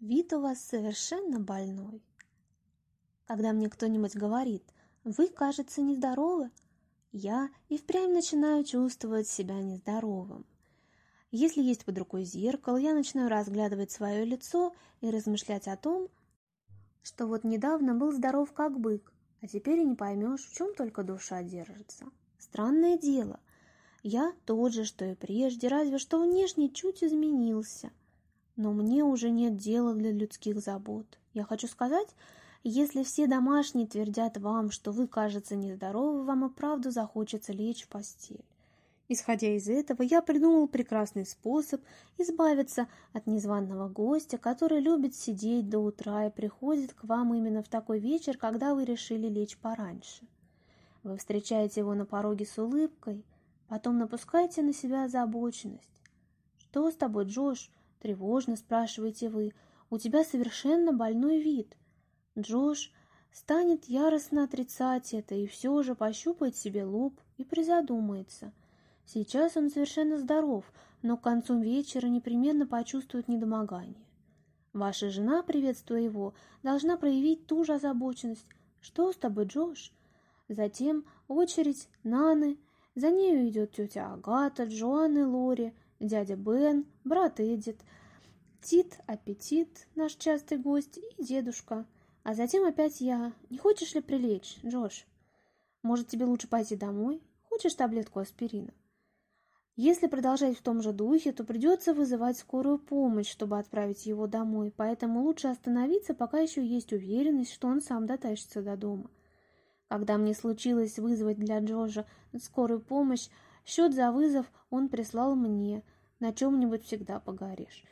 Вид у вас совершенно больной. Когда мне кто-нибудь говорит, вы, кажется, нездоровы, я и впрямь начинаю чувствовать себя нездоровым. Если есть под рукой зеркало, я начинаю разглядывать свое лицо и размышлять о том, что вот недавно был здоров как бык, а теперь и не поймешь, в чем только душа держится. Странное дело. Я тот же, что и прежде, разве что внешне чуть изменился – но мне уже нет дела для людских забот. Я хочу сказать, если все домашние твердят вам, что вы, кажется, нездоровы, вам и правду захочется лечь в постель. Исходя из этого, я придумал прекрасный способ избавиться от незваного гостя, который любит сидеть до утра и приходит к вам именно в такой вечер, когда вы решили лечь пораньше. Вы встречаете его на пороге с улыбкой, потом напускаете на себя озабоченность. «Что с тобой, Джош? — тревожно спрашиваете вы. «У тебя совершенно больной вид». Джош станет яростно отрицать это и все же пощупает себе лоб и призадумается. Сейчас он совершенно здоров, но к концу вечера непременно почувствует недомогание. Ваша жена, приветствуя его, должна проявить ту же озабоченность. «Что с тобой, Джош?» Затем очередь Наны, за нею идет тетя Агата, Джоан и Лори – дядя Бен, брат Эдит, Тит, Аппетит, наш частый гость, и дедушка. А затем опять я. Не хочешь ли прилечь, Джош? Может, тебе лучше пойти домой? Хочешь таблетку аспирина? Если продолжать в том же духе, то придется вызывать скорую помощь, чтобы отправить его домой, поэтому лучше остановиться, пока еще есть уверенность, что он сам дотащится до дома. Когда мне случилось вызвать для Джоша скорую помощь, Счет за вызов он прислал мне. На чем-нибудь всегда погоришь.